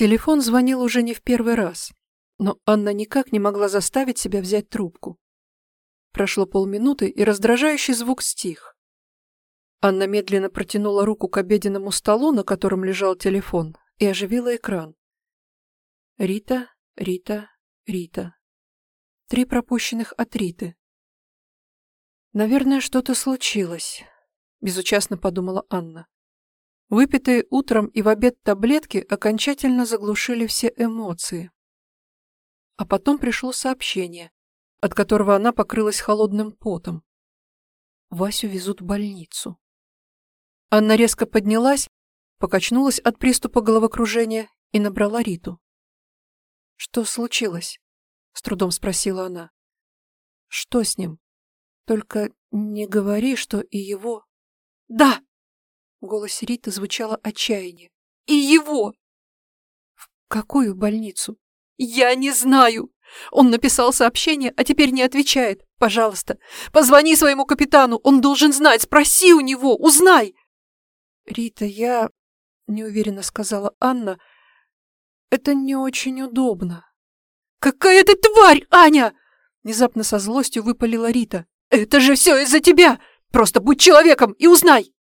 Телефон звонил уже не в первый раз, но Анна никак не могла заставить себя взять трубку. Прошло полминуты, и раздражающий звук стих. Анна медленно протянула руку к обеденному столу, на котором лежал телефон, и оживила экран. Рита, Рита, Рита. Три пропущенных от Риты. «Наверное, что-то случилось», — безучастно подумала Анна. Выпитые утром и в обед таблетки окончательно заглушили все эмоции. А потом пришло сообщение, от которого она покрылась холодным потом. Васю везут в больницу. Анна резко поднялась, покачнулась от приступа головокружения и набрала Риту. «Что случилось?» — с трудом спросила она. «Что с ним? Только не говори, что и его...» «Да!» В голосе Риты звучало отчаяние. «И его!» «В какую больницу?» «Я не знаю! Он написал сообщение, а теперь не отвечает. Пожалуйста, позвони своему капитану, он должен знать, спроси у него, узнай!» «Рита, я...» — неуверенно сказала Анна. «Это не очень удобно». «Какая ты тварь, Аня!» Внезапно со злостью выпалила Рита. «Это же все из-за тебя! Просто будь человеком и узнай!»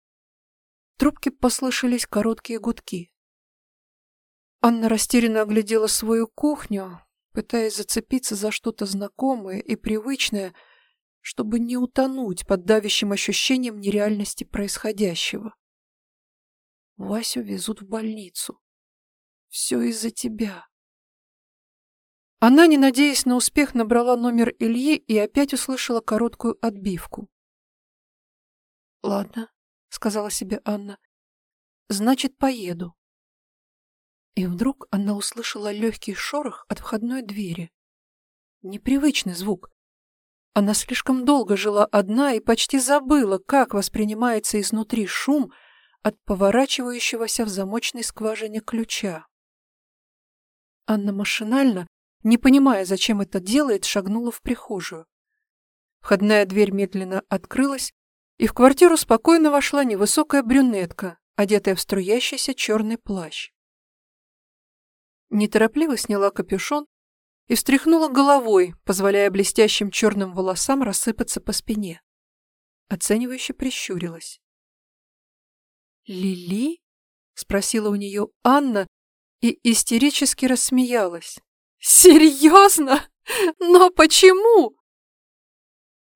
Трубке послышались короткие гудки. Анна растерянно оглядела свою кухню, пытаясь зацепиться за что-то знакомое и привычное, чтобы не утонуть под давящим ощущением нереальности происходящего. Васю везут в больницу. Все из-за тебя. Она, не надеясь на успех, набрала номер Ильи и опять услышала короткую отбивку. «Ладно», — сказала себе Анна, — «значит, поеду». И вдруг она услышала легкий шорох от входной двери. Непривычный звук. Она слишком долго жила одна и почти забыла, как воспринимается изнутри шум от поворачивающегося в замочной скважине ключа. Анна машинально, не понимая, зачем это делает, шагнула в прихожую. Входная дверь медленно открылась, и в квартиру спокойно вошла невысокая брюнетка, одетая в струящийся черный плащ. Неторопливо сняла капюшон и встряхнула головой, позволяя блестящим черным волосам рассыпаться по спине. Оценивающе прищурилась. «Лили?» — спросила у нее Анна и истерически рассмеялась. «Серьезно? Но почему?»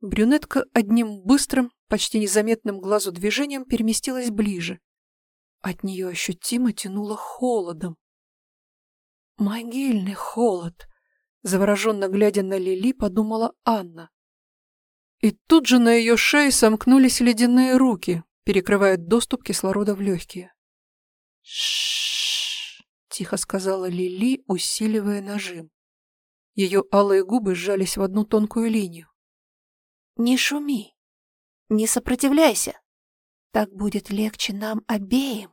Брюнетка одним быстрым, почти незаметным глазу движением переместилась ближе. От нее ощутимо тянуло холодом. «Могильный холод!» — завороженно глядя на Лили, подумала Анна. И тут же на ее шее сомкнулись ледяные руки, перекрывая доступ кислорода в легкие. «Ш-ш-ш!» тихо сказала Лили, усиливая нажим. Ее алые губы сжались в одну тонкую линию. «Не шуми!» Не сопротивляйся. Так будет легче нам обеим.